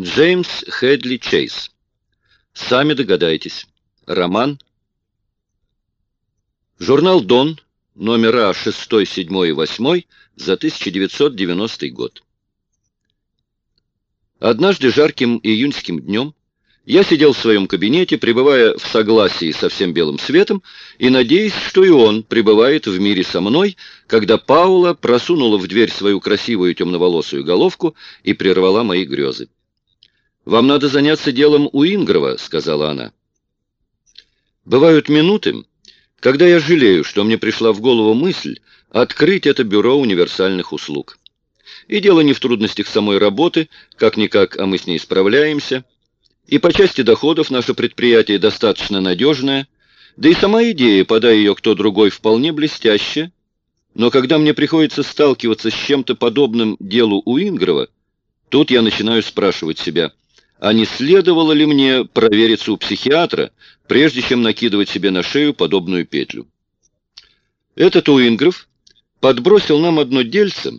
Джеймс Хедли Чейз. Сами догадайтесь. Роман. Журнал «Дон», номера 6, 7 и 8 за 1990 год. Однажды жарким июньским днем я сидел в своем кабинете, пребывая в согласии со всем белым светом и надеясь, что и он пребывает в мире со мной, когда Паула просунула в дверь свою красивую темноволосую головку и прервала мои грезы. «Вам надо заняться делом у Ингрова», — сказала она. «Бывают минуты, когда я жалею, что мне пришла в голову мысль открыть это бюро универсальных услуг. И дело не в трудностях самой работы, как-никак, а мы с ней справляемся. И по части доходов наше предприятие достаточно надежное, да и сама идея, подай ее кто другой, вполне блестящая. Но когда мне приходится сталкиваться с чем-то подобным делу у Ингрова, тут я начинаю спрашивать себя, а не следовало ли мне провериться у психиатра, прежде чем накидывать себе на шею подобную петлю. Этот Уингров подбросил нам одно дельце,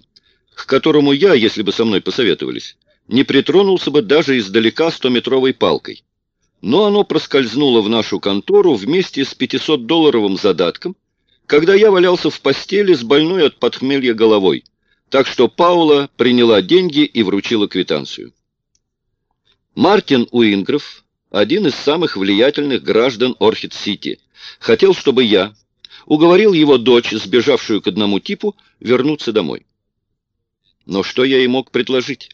к которому я, если бы со мной посоветовались, не притронулся бы даже издалека стометровой палкой. Но оно проскользнуло в нашу контору вместе с 500-долларовым задатком, когда я валялся в постели с больной от подхмелья головой, так что Паула приняла деньги и вручила квитанцию. Мартин Уингров, один из самых влиятельных граждан Орхид-Сити, хотел, чтобы я уговорил его дочь, сбежавшую к одному типу, вернуться домой. Но что я ей мог предложить?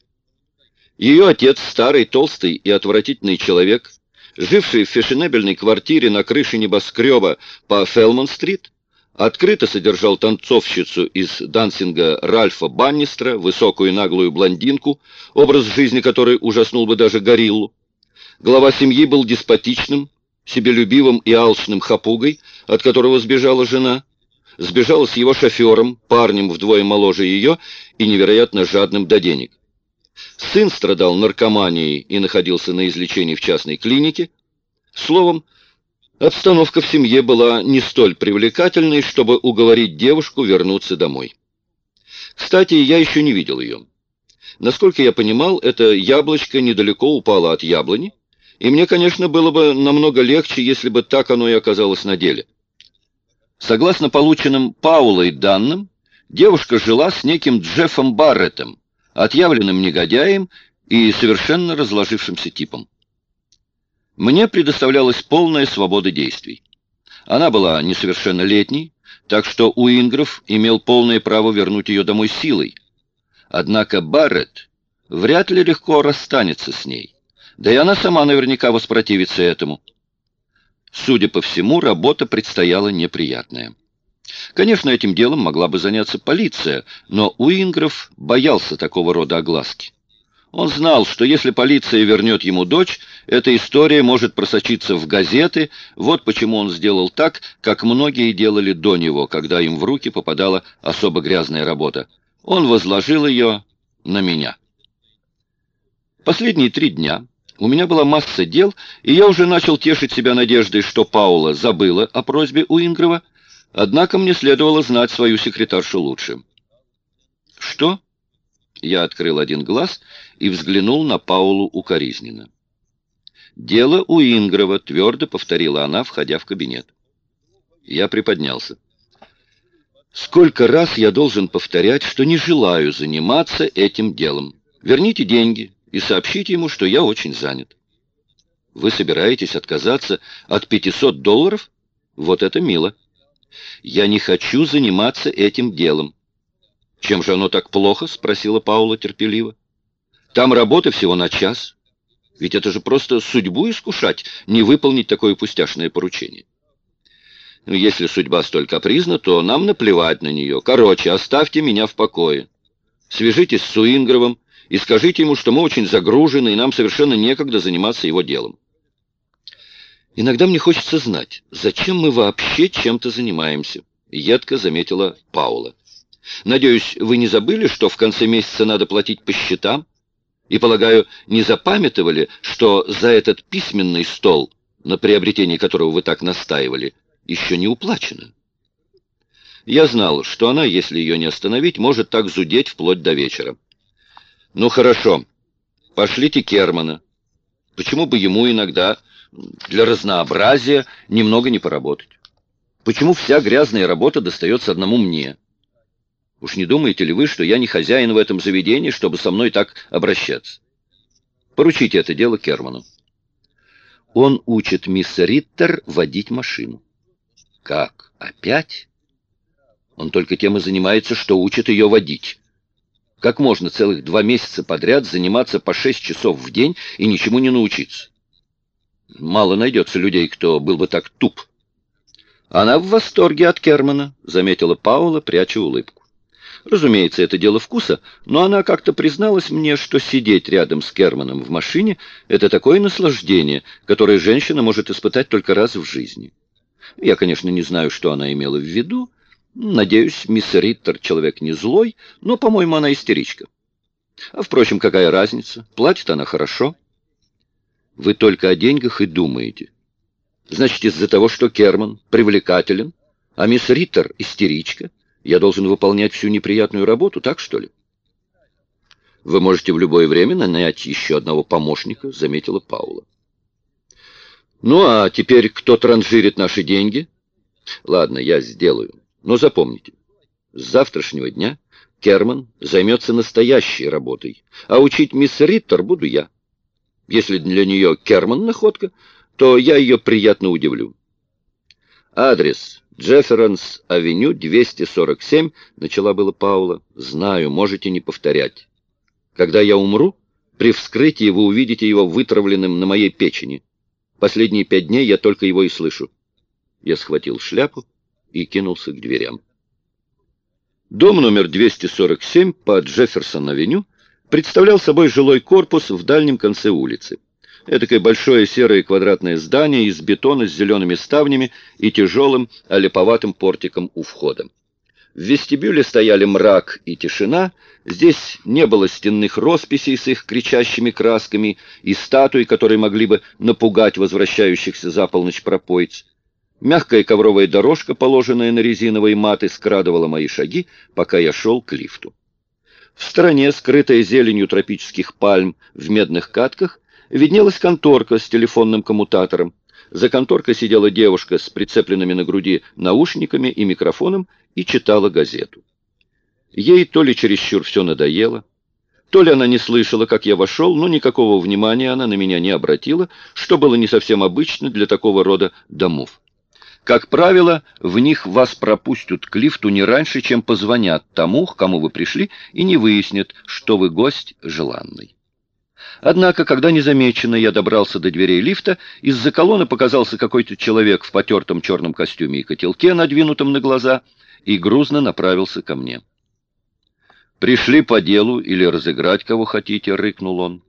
Ее отец, старый, толстый и отвратительный человек, живший в фешенебельной квартире на крыше небоскреба по Фелман-стрит, открыто содержал танцовщицу из дансинга Ральфа Баннистра, высокую наглую блондинку, образ жизни которой ужаснул бы даже гориллу. Глава семьи был деспотичным, себелюбивым и алчным хапугой, от которого сбежала жена, сбежала с его шофером, парнем вдвое моложе ее и невероятно жадным до денег. Сын страдал наркоманией и находился на излечении в частной клинике. Словом, обстановка в семье была не столь привлекательной, чтобы уговорить девушку вернуться домой. Кстати, я еще не видел ее. Насколько я понимал, это яблочко недалеко упало от яблони, и мне, конечно, было бы намного легче, если бы так оно и оказалось на деле. Согласно полученным Паулой данным, девушка жила с неким Джеффом Барреттом, отъявленным негодяем и совершенно разложившимся типом. Мне предоставлялась полная свобода действий. Она была несовершеннолетней, так что Уингров имел полное право вернуть ее домой силой. Однако Барретт вряд ли легко расстанется с ней, да и она сама наверняка воспротивится этому. Судя по всему, работа предстояла неприятная. Конечно, этим делом могла бы заняться полиция, но Уингров боялся такого рода огласки. Он знал, что если полиция вернет ему дочь, эта история может просочиться в газеты, вот почему он сделал так, как многие делали до него, когда им в руки попадала особо грязная работа. Он возложил ее на меня. Последние три дня у меня была масса дел, и я уже начал тешить себя надеждой, что Паула забыла о просьбе Уингрова, Однако мне следовало знать свою секретаршу лучше. «Что?» Я открыл один глаз и взглянул на Паулу укоризненно. «Дело у Ингрова», — твердо повторила она, входя в кабинет. Я приподнялся. «Сколько раз я должен повторять, что не желаю заниматься этим делом? Верните деньги и сообщите ему, что я очень занят». «Вы собираетесь отказаться от 500 долларов? Вот это мило». Я не хочу заниматься этим делом. Чем же оно так плохо? Спросила Паула терпеливо. Там работы всего на час. Ведь это же просто судьбу искушать, не выполнить такое пустяшное поручение. Ну, если судьба столь капризна, то нам наплевать на нее. Короче, оставьте меня в покое. Свяжитесь с Суингровым и скажите ему, что мы очень загружены, и нам совершенно некогда заниматься его делом. Иногда мне хочется знать, зачем мы вообще чем-то занимаемся, едко заметила Паула. Надеюсь, вы не забыли, что в конце месяца надо платить по счетам? И, полагаю, не запамятовали, что за этот письменный стол, на приобретении которого вы так настаивали, еще не уплачено? Я знал, что она, если ее не остановить, может так зудеть вплоть до вечера. Ну, хорошо. Пошлите Кермана. Почему бы ему иногда для разнообразия немного не поработать? Почему вся грязная работа достается одному мне? Уж не думаете ли вы, что я не хозяин в этом заведении, чтобы со мной так обращаться? Поручите это дело Керману. Он учит мисс Риттер водить машину. Как? Опять? Он только тем и занимается, что учит ее водить. Как можно целых два месяца подряд заниматься по шесть часов в день и ничему не научиться? Мало найдется людей, кто был бы так туп. Она в восторге от Кермана, заметила Паула, пряча улыбку. Разумеется, это дело вкуса, но она как-то призналась мне, что сидеть рядом с Керманом в машине — это такое наслаждение, которое женщина может испытать только раз в жизни. Я, конечно, не знаю, что она имела в виду. Надеюсь, мисс Риттер человек не злой, но, по-моему, она истеричка. А, впрочем, какая разница? Платит она хорошо. Вы только о деньгах и думаете. Значит, из-за того, что Керман привлекателен, а мисс Риттер истеричка, я должен выполнять всю неприятную работу, так что ли? Вы можете в любое время нанять еще одного помощника, заметила Паула. Ну, а теперь кто транжирит наши деньги? Ладно, я сделаю. Но запомните, с завтрашнего дня Керман займется настоящей работой, а учить мисс Риттер буду я. Если для нее Керман находка, то я ее приятно удивлю. Адрес Джефференс-авеню, 247, начала было Паула. Знаю, можете не повторять. Когда я умру, при вскрытии вы увидите его вытравленным на моей печени. Последние пять дней я только его и слышу. Я схватил шляпу и кинулся к дверям. Дом номер 247 по Джефферсон-авеню представлял собой жилой корпус в дальнем конце улицы. Этакое большое серое квадратное здание из бетона с зелеными ставнями и тяжелым олеповатым портиком у входа. В вестибюле стояли мрак и тишина, здесь не было стенных росписей с их кричащими красками и статуй, которые могли бы напугать возвращающихся за полночь пропойц. Мягкая ковровая дорожка, положенная на резиновые маты, скрадывала мои шаги, пока я шел к лифту. В стороне, скрытая зеленью тропических пальм в медных катках, виднелась конторка с телефонным коммутатором. За конторкой сидела девушка с прицепленными на груди наушниками и микрофоном и читала газету. Ей то ли чересчур все надоело, то ли она не слышала, как я вошел, но никакого внимания она на меня не обратила, что было не совсем обычно для такого рода домов. Как правило, в них вас пропустят к лифту не раньше, чем позвонят тому, к кому вы пришли, и не выяснят, что вы гость желанный. Однако, когда незамеченно я добрался до дверей лифта, из-за колонны показался какой-то человек в потертом черном костюме и котелке, надвинутом на глаза, и грузно направился ко мне. «Пришли по делу или разыграть кого хотите», — рыкнул он.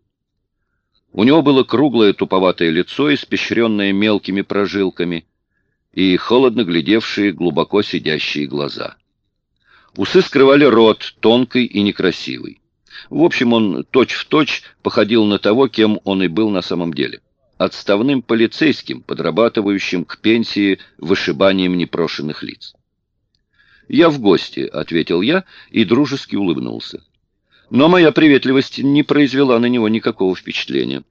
У него было круглое туповатое лицо, испещренное мелкими прожилками, и холодно глядевшие, глубоко сидящие глаза. Усы скрывали рот, тонкий и некрасивый. В общем, он точь-в-точь точь походил на того, кем он и был на самом деле. Отставным полицейским, подрабатывающим к пенсии вышибанием непрошенных лиц. «Я в гости», — ответил я и дружески улыбнулся. Но моя приветливость не произвела на него никакого впечатления.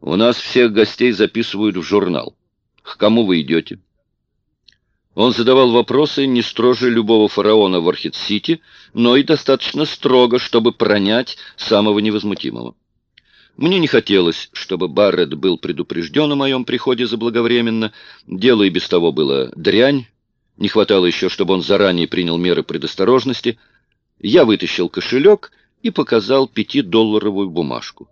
«У нас всех гостей записывают в журнал. К кому вы идете?» Он задавал вопросы не строже любого фараона в Архит-Сити, но и достаточно строго, чтобы пронять самого невозмутимого. Мне не хотелось, чтобы Барретт был предупрежден о моем приходе заблаговременно. Дело и без того было дрянь. Не хватало еще, чтобы он заранее принял меры предосторожности. Я вытащил кошелек и показал пятидолларовую бумажку.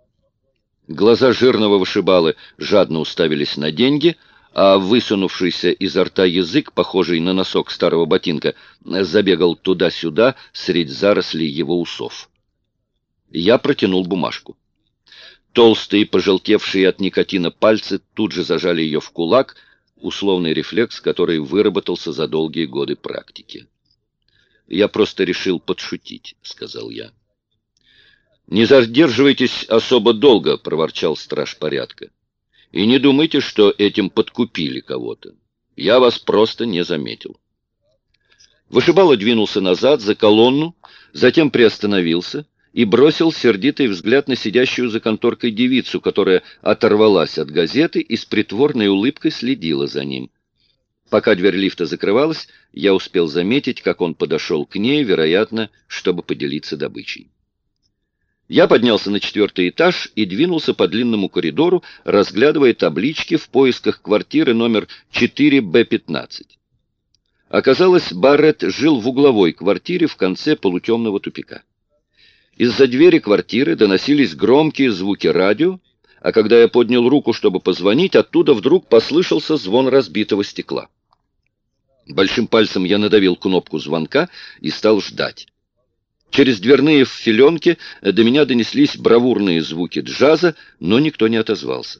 Глаза жирного вышибалы жадно уставились на деньги — а высунувшийся изо рта язык, похожий на носок старого ботинка, забегал туда-сюда средь зарослей его усов. Я протянул бумажку. Толстые, пожелтевшие от никотина пальцы тут же зажали ее в кулак, условный рефлекс, который выработался за долгие годы практики. «Я просто решил подшутить», — сказал я. «Не задерживайтесь особо долго», — проворчал страж порядка. И не думайте, что этим подкупили кого-то. Я вас просто не заметил. Вышибало двинулся назад за колонну, затем приостановился и бросил сердитый взгляд на сидящую за конторкой девицу, которая оторвалась от газеты и с притворной улыбкой следила за ним. Пока дверь лифта закрывалась, я успел заметить, как он подошел к ней, вероятно, чтобы поделиться добычей. Я поднялся на четвертый этаж и двинулся по длинному коридору, разглядывая таблички в поисках квартиры номер 4Б15. Оказалось, Барретт жил в угловой квартире в конце полутемного тупика. Из-за двери квартиры доносились громкие звуки радио, а когда я поднял руку, чтобы позвонить, оттуда вдруг послышался звон разбитого стекла. Большим пальцем я надавил кнопку звонка и стал ждать. Через дверные филенки до меня донеслись бравурные звуки джаза, но никто не отозвался.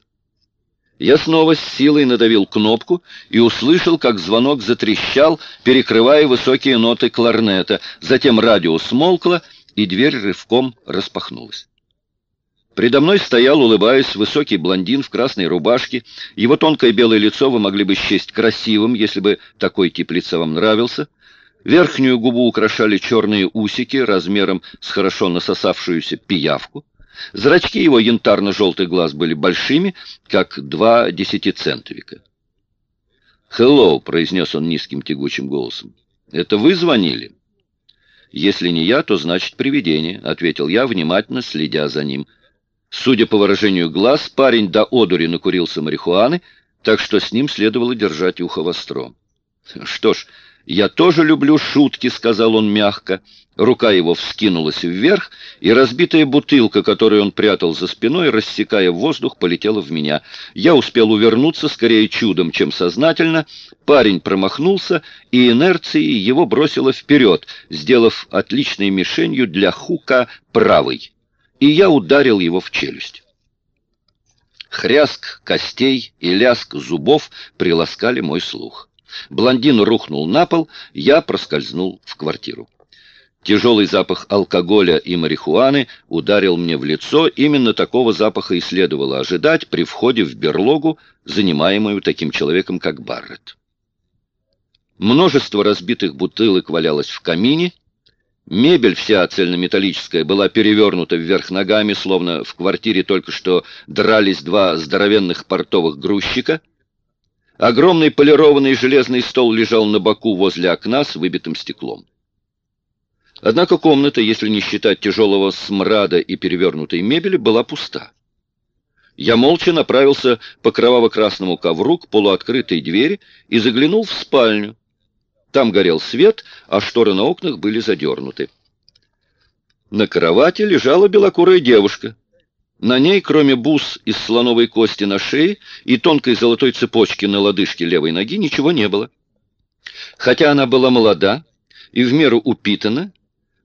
Я снова с силой надавил кнопку и услышал, как звонок затрещал, перекрывая высокие ноты кларнета. Затем радио смолкло, и дверь рывком распахнулась. Предо мной стоял, улыбаясь, высокий блондин в красной рубашке. Его тонкое белое лицо вы могли бы счесть красивым, если бы такой тип лица вам нравился. Верхнюю губу украшали черные усики размером с хорошо насосавшуюся пиявку. Зрачки его янтарно-желтый глаз были большими, как два десятицентовика. «Хеллоу», — произнес он низким тягучим голосом. «Это вы звонили?» «Если не я, то значит привидение», — ответил я, внимательно следя за ним. Судя по выражению глаз, парень до одури накурился марихуаны, так что с ним следовало держать ухо востро. «Что ж, я тоже люблю шутки», — сказал он мягко. Рука его вскинулась вверх, и разбитая бутылка, которую он прятал за спиной, рассекая воздух, полетела в меня. Я успел увернуться, скорее чудом, чем сознательно. Парень промахнулся, и инерцией его бросило вперед, сделав отличной мишенью для хука правой. И я ударил его в челюсть. Хряск костей и ляск зубов приласкали мой слух. Блондин рухнул на пол, я проскользнул в квартиру. Тяжелый запах алкоголя и марихуаны ударил мне в лицо. Именно такого запаха и следовало ожидать при входе в берлогу, занимаемую таким человеком, как Барретт. Множество разбитых бутылок валялось в камине. Мебель вся цельнометаллическая была перевернута вверх ногами, словно в квартире только что дрались два здоровенных портовых грузчика. Огромный полированный железный стол лежал на боку возле окна с выбитым стеклом. Однако комната, если не считать тяжелого смрада и перевернутой мебели, была пуста. Я молча направился по кроваво-красному ковру к полуоткрытой двери и заглянул в спальню. Там горел свет, а шторы на окнах были задернуты. На кровати лежала белокурая девушка. На ней, кроме бус из слоновой кости на шее и тонкой золотой цепочки на лодыжке левой ноги, ничего не было. Хотя она была молода и в меру упитана,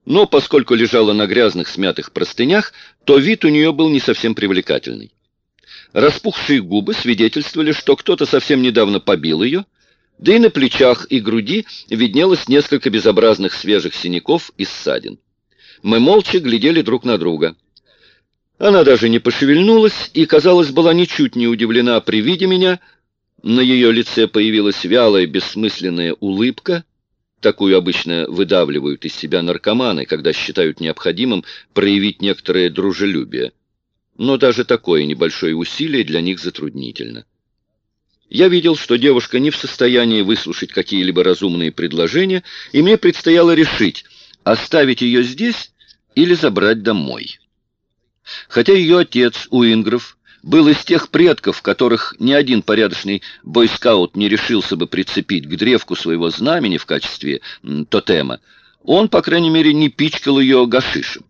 но поскольку лежала на грязных смятых простынях, то вид у нее был не совсем привлекательный. Распухшие губы свидетельствовали, что кто-то совсем недавно побил ее, да и на плечах и груди виднелось несколько безобразных свежих синяков и ссадин. Мы молча глядели друг на друга. Она даже не пошевельнулась и, казалось, была ничуть не удивлена при виде меня. На ее лице появилась вялая, бессмысленная улыбка — Такую обычно выдавливают из себя наркоманы, когда считают необходимым проявить некоторое дружелюбие. Но даже такое небольшое усилие для них затруднительно. Я видел, что девушка не в состоянии выслушать какие-либо разумные предложения, и мне предстояло решить, оставить ее здесь или забрать домой. Хотя ее отец, Уингров, был из тех предков, которых ни один порядочный бойскаут не решился бы прицепить к древку своего знамени в качестве тотема, он, по крайней мере, не пичкал ее гашишем.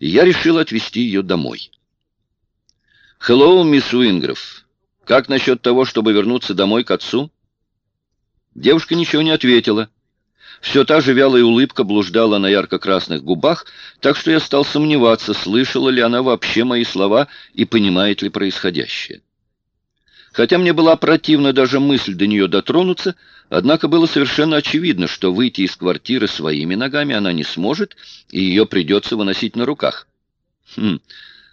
Я решил отвезти ее домой. «Хеллоу, мисс Уингров. Как насчет того, чтобы вернуться домой к отцу?» Девушка ничего не ответила. Все та же вялая улыбка блуждала на ярко-красных губах, так что я стал сомневаться, слышала ли она вообще мои слова и понимает ли происходящее. Хотя мне была противна даже мысль до нее дотронуться, однако было совершенно очевидно, что выйти из квартиры своими ногами она не сможет, и ее придется выносить на руках. Хм,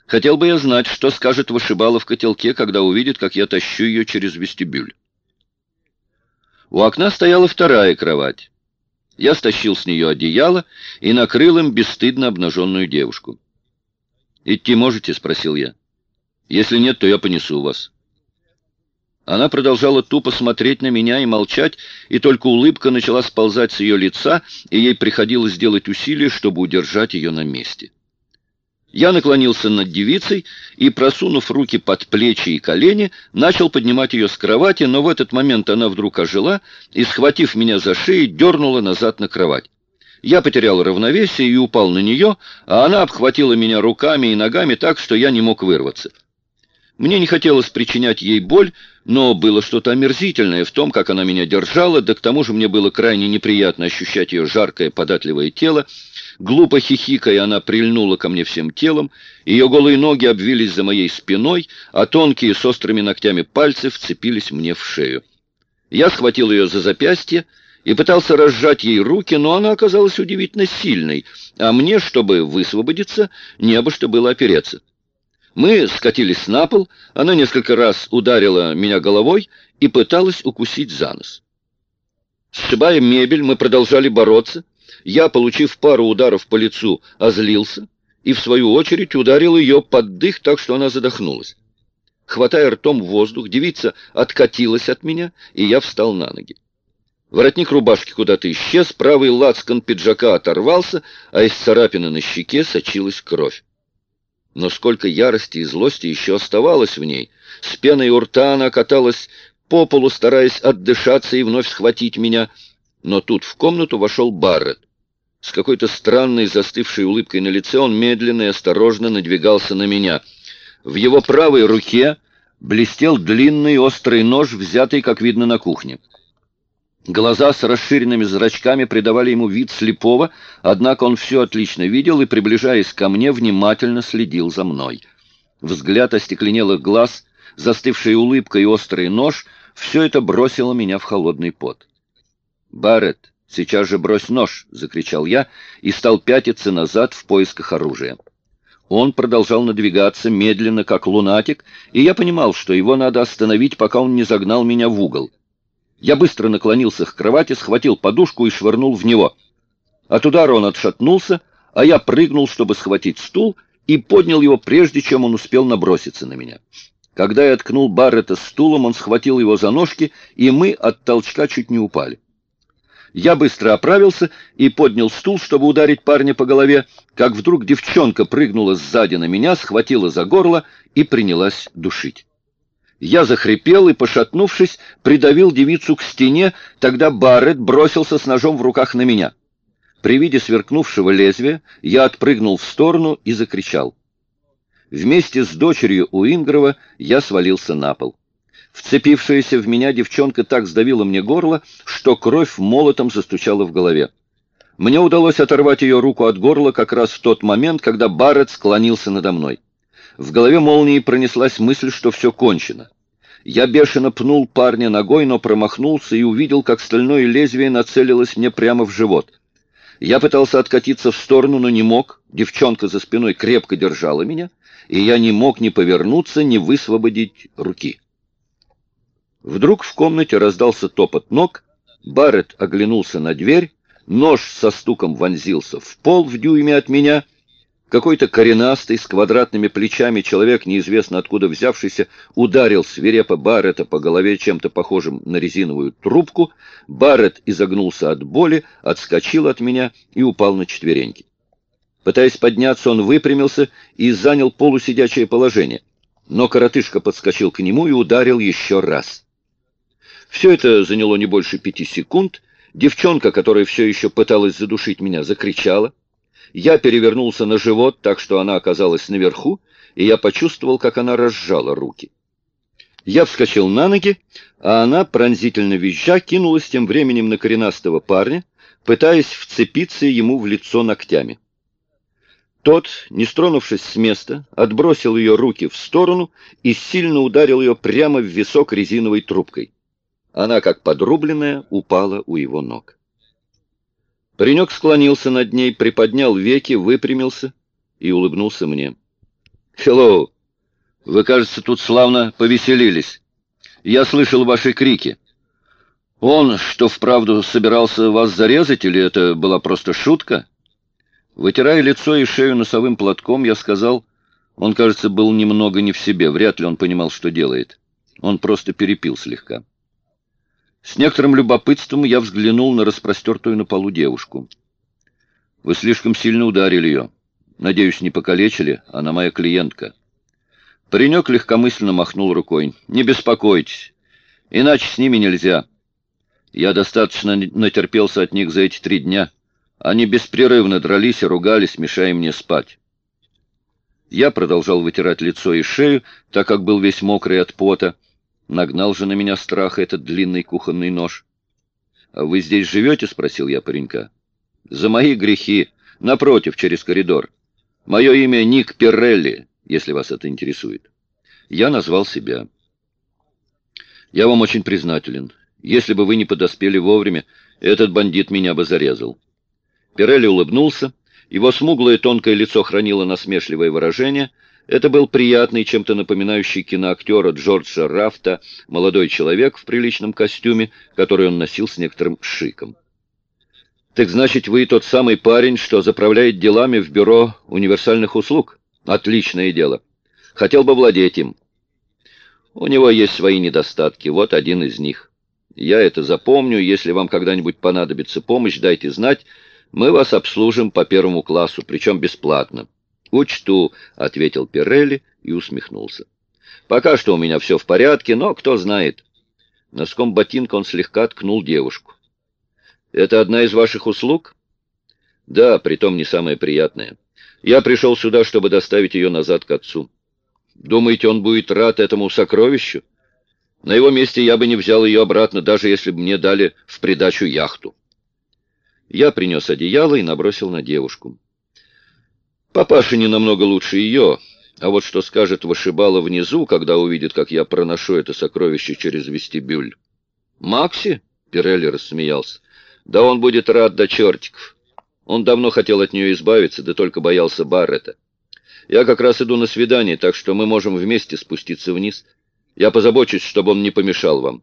хотел бы я знать, что скажет вышибала в котелке, когда увидит, как я тащу ее через вестибюль. У окна стояла вторая кровать. Я стащил с нее одеяло и накрыл им бесстыдно обнаженную девушку. «Идти можете?» — спросил я. «Если нет, то я понесу вас». Она продолжала тупо смотреть на меня и молчать, и только улыбка начала сползать с ее лица, и ей приходилось делать усилия, чтобы удержать ее на месте. Я наклонился над девицей и, просунув руки под плечи и колени, начал поднимать ее с кровати, но в этот момент она вдруг ожила и, схватив меня за шею, дернула назад на кровать. Я потерял равновесие и упал на нее, а она обхватила меня руками и ногами так, что я не мог вырваться. Мне не хотелось причинять ей боль, но было что-то омерзительное в том, как она меня держала, да к тому же мне было крайне неприятно ощущать ее жаркое податливое тело. Глупо хихикая, она прильнула ко мне всем телом, ее голые ноги обвились за моей спиной, а тонкие с острыми ногтями пальцы вцепились мне в шею. Я схватил ее за запястье и пытался разжать ей руки, но она оказалась удивительно сильной, а мне, чтобы высвободиться, не обо что было опереться. Мы скатились на пол, она несколько раз ударила меня головой и пыталась укусить за нос. Сшибая мебель, мы продолжали бороться. Я, получив пару ударов по лицу, озлился и, в свою очередь, ударил ее под дых так, что она задохнулась. Хватая ртом воздух, девица откатилась от меня, и я встал на ноги. Воротник рубашки куда-то исчез, правый лацкан пиджака оторвался, а из царапины на щеке сочилась кровь. Но сколько ярости и злости еще оставалось в ней. С пеной у рта она каталась по полу, стараясь отдышаться и вновь схватить меня. Но тут в комнату вошел Барретт. С какой-то странной застывшей улыбкой на лице он медленно и осторожно надвигался на меня. В его правой руке блестел длинный острый нож, взятый, как видно, на кухне. Глаза с расширенными зрачками придавали ему вид слепого, однако он все отлично видел и, приближаясь ко мне, внимательно следил за мной. Взгляд остекленелых глаз, застывшая улыбка и острый нож — все это бросило меня в холодный пот. «Барретт, сейчас же брось нож!» — закричал я и стал пятиться назад в поисках оружия. Он продолжал надвигаться медленно, как лунатик, и я понимал, что его надо остановить, пока он не загнал меня в угол. Я быстро наклонился к кровати, схватил подушку и швырнул в него. От удара он отшатнулся, а я прыгнул, чтобы схватить стул, и поднял его, прежде чем он успел наброситься на меня. Когда я ткнул Баррета стулом, он схватил его за ножки, и мы от толчка чуть не упали. Я быстро оправился и поднял стул, чтобы ударить парня по голове, как вдруг девчонка прыгнула сзади на меня, схватила за горло и принялась душить. Я захрипел и, пошатнувшись, придавил девицу к стене, тогда Барретт бросился с ножом в руках на меня. При виде сверкнувшего лезвия я отпрыгнул в сторону и закричал. Вместе с дочерью Уингрова я свалился на пол. Вцепившаяся в меня девчонка так сдавила мне горло, что кровь молотом застучала в голове. Мне удалось оторвать ее руку от горла как раз в тот момент, когда Барретт склонился надо мной. В голове молнии пронеслась мысль, что все кончено. Я бешено пнул парня ногой, но промахнулся и увидел, как стальное лезвие нацелилось мне прямо в живот. Я пытался откатиться в сторону, но не мог. Девчонка за спиной крепко держала меня, и я не мог ни повернуться, ни высвободить руки. Вдруг в комнате раздался топот ног, Барретт оглянулся на дверь, нож со стуком вонзился в пол в дюйме от меня — какой-то коренастый, с квадратными плечами человек, неизвестно откуда взявшийся, ударил свирепо Баррета по голове чем-то похожим на резиновую трубку. Баррет изогнулся от боли, отскочил от меня и упал на четвереньки. Пытаясь подняться, он выпрямился и занял полусидячее положение. Но коротышка подскочил к нему и ударил еще раз. Все это заняло не больше пяти секунд. Девчонка, которая все еще пыталась задушить меня, закричала. Я перевернулся на живот, так что она оказалась наверху, и я почувствовал, как она разжала руки. Я вскочил на ноги, а она, пронзительно визжа, кинулась тем временем на коренастого парня, пытаясь вцепиться ему в лицо ногтями. Тот, не стронувшись с места, отбросил ее руки в сторону и сильно ударил ее прямо в висок резиновой трубкой. Она, как подрубленная, упала у его ног. Паренек склонился над ней, приподнял веки, выпрямился и улыбнулся мне. «Хеллоу! Вы, кажется, тут славно повеселились. Я слышал ваши крики». Он что, вправду собирался вас зарезать, или это была просто шутка? Вытирая лицо и шею носовым платком, я сказал, он, кажется, был немного не в себе, вряд ли он понимал, что делает. Он просто перепил слегка. С некоторым любопытством я взглянул на распростертую на полу девушку. Вы слишком сильно ударили ее. Надеюсь, не покалечили, она моя клиентка. Паренек легкомысленно махнул рукой. Не беспокойтесь, иначе с ними нельзя. Я достаточно натерпелся от них за эти три дня. Они беспрерывно дрались и ругались, мешая мне спать. Я продолжал вытирать лицо и шею, так как был весь мокрый от пота. Нагнал же на меня страх этот длинный кухонный нож. «А вы здесь живете?» — спросил я паренька. «За мои грехи. Напротив, через коридор. Мое имя Ник Перрелли, если вас это интересует». Я назвал себя. «Я вам очень признателен. Если бы вы не подоспели вовремя, этот бандит меня бы зарезал». Пирелли улыбнулся. Его смуглое тонкое лицо хранило насмешливое выражение. Это был приятный, чем-то напоминающий киноактера Джорджа Рафта, молодой человек в приличном костюме, который он носил с некоторым шиком. «Так значит, вы тот самый парень, что заправляет делами в бюро универсальных услуг? Отличное дело. Хотел бы владеть им. У него есть свои недостатки, вот один из них. Я это запомню, если вам когда-нибудь понадобится помощь, дайте знать, мы вас обслужим по первому классу, причем бесплатно. Учту, — ответил Пирелли и усмехнулся. Пока что у меня все в порядке, но кто знает. Носком ботинка он слегка ткнул девушку. Это одна из ваших услуг? Да, притом не самая приятная. Я пришел сюда, чтобы доставить ее назад к отцу. Думаете, он будет рад этому сокровищу? На его месте я бы не взял ее обратно, даже если бы мне дали в придачу яхту. Я принес одеяло и набросил на девушку. Папаша не намного лучше ее, а вот что скажет вышибала внизу, когда увидит, как я проношу это сокровище через вестибюль. «Макси?» — Пирелли рассмеялся. «Да он будет рад до чертиков. Он давно хотел от нее избавиться, да только боялся Баррета. Я как раз иду на свидание, так что мы можем вместе спуститься вниз. Я позабочусь, чтобы он не помешал вам».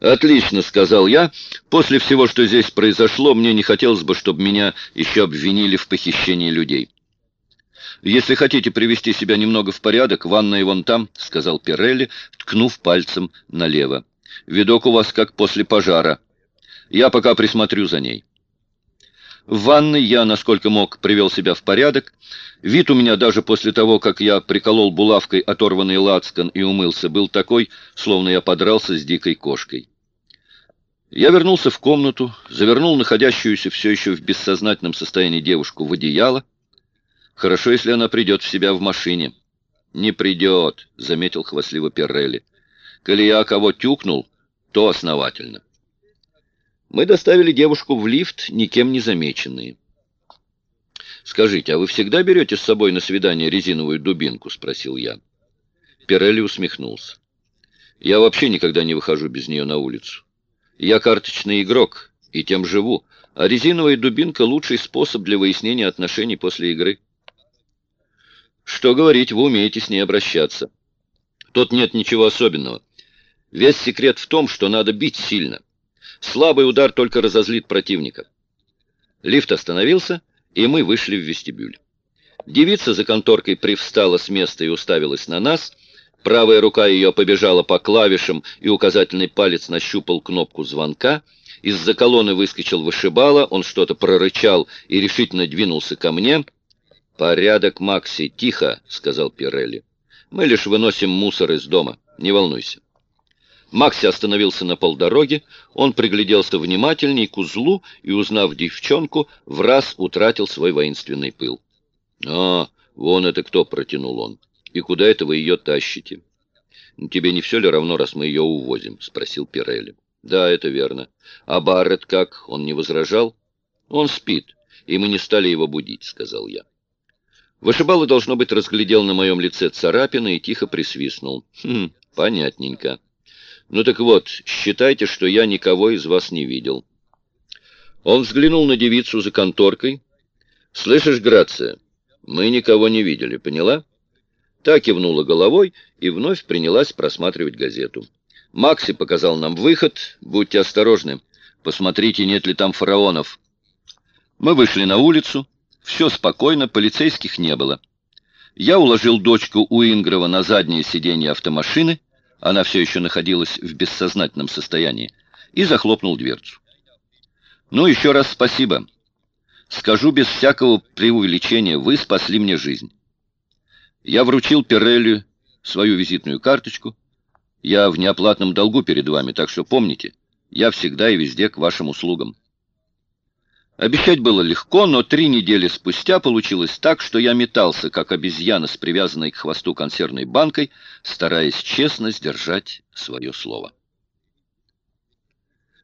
«Отлично», — сказал я. «После всего, что здесь произошло, мне не хотелось бы, чтобы меня еще обвинили в похищении людей». «Если хотите привести себя немного в порядок, ванная вон там», — сказал Пирелли, ткнув пальцем налево. «Видок у вас как после пожара. Я пока присмотрю за ней». В ванной я, насколько мог, привел себя в порядок. Вид у меня даже после того, как я приколол булавкой оторванный лацкан и умылся, был такой, словно я подрался с дикой кошкой. Я вернулся в комнату, завернул находящуюся все еще в бессознательном состоянии девушку в одеяло. Хорошо, если она придет в себя в машине. «Не придет», — заметил хвастливо Перрелли. «Коли я кого тюкнул, то основательно». Мы доставили девушку в лифт, никем не замеченные. «Скажите, а вы всегда берете с собой на свидание резиновую дубинку?» — спросил я. Пирелли усмехнулся. «Я вообще никогда не выхожу без нее на улицу. Я карточный игрок и тем живу, а резиновая дубинка — лучший способ для выяснения отношений после игры». «Что говорить, вы умеете с ней обращаться. Тут нет ничего особенного. Весь секрет в том, что надо бить сильно». Слабый удар только разозлит противника. Лифт остановился, и мы вышли в вестибюль. Девица за конторкой привстала с места и уставилась на нас. Правая рука ее побежала по клавишам, и указательный палец нащупал кнопку звонка. Из-за колонны выскочил вышибала, он что-то прорычал и решительно двинулся ко мне. «Порядок, Макси, тихо», — сказал Пирелли. «Мы лишь выносим мусор из дома, не волнуйся». Макси остановился на полдороге, он пригляделся внимательней к узлу и, узнав девчонку, в раз утратил свой воинственный пыл. «А, вон это кто!» — протянул он. «И куда это вы ее тащите?» «Тебе не все ли равно, раз мы ее увозим?» — спросил Пирелли. «Да, это верно. А Барретт как? Он не возражал?» «Он спит, и мы не стали его будить», — сказал я. Вышибало, должно быть, разглядел на моем лице царапины и тихо присвистнул. «Хм, понятненько». Ну так вот, считайте, что я никого из вас не видел. Он взглянул на девицу за конторкой. «Слышишь, Грация, мы никого не видели, поняла?» Та кивнула головой и вновь принялась просматривать газету. Макси показал нам выход. Будьте осторожны. Посмотрите, нет ли там фараонов. Мы вышли на улицу. Все спокойно, полицейских не было. Я уложил дочку Уингрова на заднее сиденье автомашины, она все еще находилась в бессознательном состоянии, и захлопнул дверцу. «Ну, еще раз спасибо. Скажу без всякого преувеличения, вы спасли мне жизнь». Я вручил Пирелли свою визитную карточку. Я в неоплатном долгу перед вами, так что помните, я всегда и везде к вашим услугам. Обещать было легко, но три недели спустя получилось так, что я метался, как обезьяна с привязанной к хвосту консервной банкой, стараясь честно сдержать свое слово.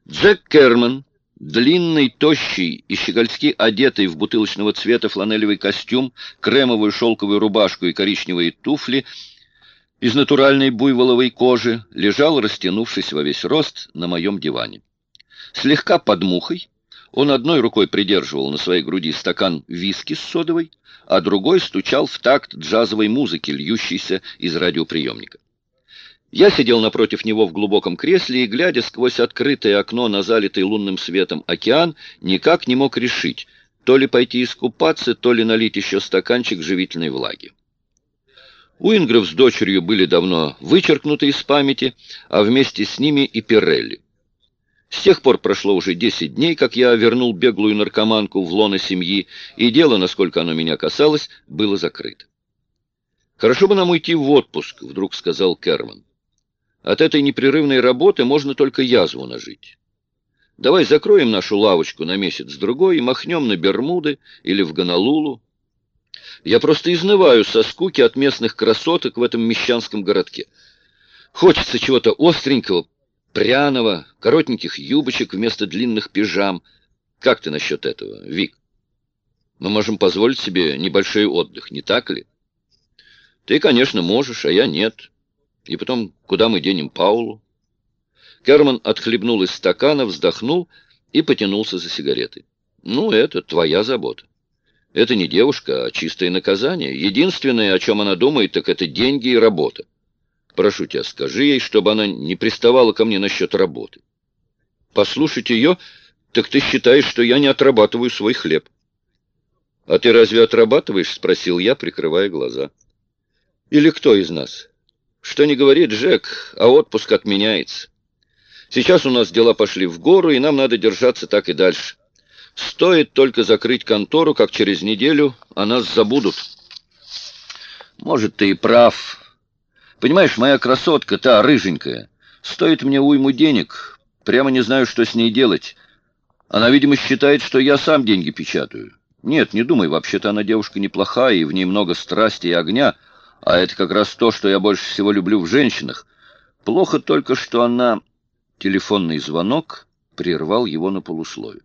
Джек Керман, длинный, тощий и щегольски одетый в бутылочного цвета фланелевый костюм, кремовую шелковую рубашку и коричневые туфли из натуральной буйволовой кожи, лежал, растянувшись во весь рост, на моем диване. Слегка под мухой, он одной рукой придерживал на своей груди стакан виски с содовой, а другой стучал в такт джазовой музыки, льющейся из радиоприемника. Я сидел напротив него в глубоком кресле и, глядя сквозь открытое окно на залитый лунным светом океан, никак не мог решить, то ли пойти искупаться, то ли налить еще стаканчик живительной влаги. Уингров с дочерью были давно вычеркнуты из памяти, а вместе с ними и Пирелли. С тех пор прошло уже десять дней, как я вернул беглую наркоманку в лоно семьи, и дело, насколько оно меня касалось, было закрыто. «Хорошо бы нам уйти в отпуск», — вдруг сказал Керман. «От этой непрерывной работы можно только язву нажить. Давай закроем нашу лавочку на месяц-другой и махнем на Бермуды или в Гонолулу. Я просто изнываю со скуки от местных красоток в этом мещанском городке. Хочется чего-то остренького, пряного, коротеньких юбочек вместо длинных пижам. Как ты насчет этого, Вик? Мы можем позволить себе небольшой отдых, не так ли? Ты, конечно, можешь, а я нет. И потом, куда мы денем Паулу? Керман отхлебнул из стакана, вздохнул и потянулся за сигаретой. Ну, это твоя забота. Это не девушка, а чистое наказание. Единственное, о чем она думает, так это деньги и работа. Прошу тебя, скажи ей, чтобы она не приставала ко мне насчет работы. Послушать ее, так ты считаешь, что я не отрабатываю свой хлеб. А ты разве отрабатываешь? Спросил я, прикрывая глаза. Или кто из нас? Что не говорит Джек, а отпуск отменяется. Сейчас у нас дела пошли в гору, и нам надо держаться так и дальше. Стоит только закрыть контору, как через неделю о нас забудут. Может, ты и прав, Понимаешь, моя красотка, та рыженькая, стоит мне уйму денег. Прямо не знаю, что с ней делать. Она, видимо, считает, что я сам деньги печатаю. Нет, не думай, вообще-то она девушка неплохая, и в ней много страсти и огня, а это как раз то, что я больше всего люблю в женщинах. Плохо только, что она... Телефонный звонок прервал его на полуслове.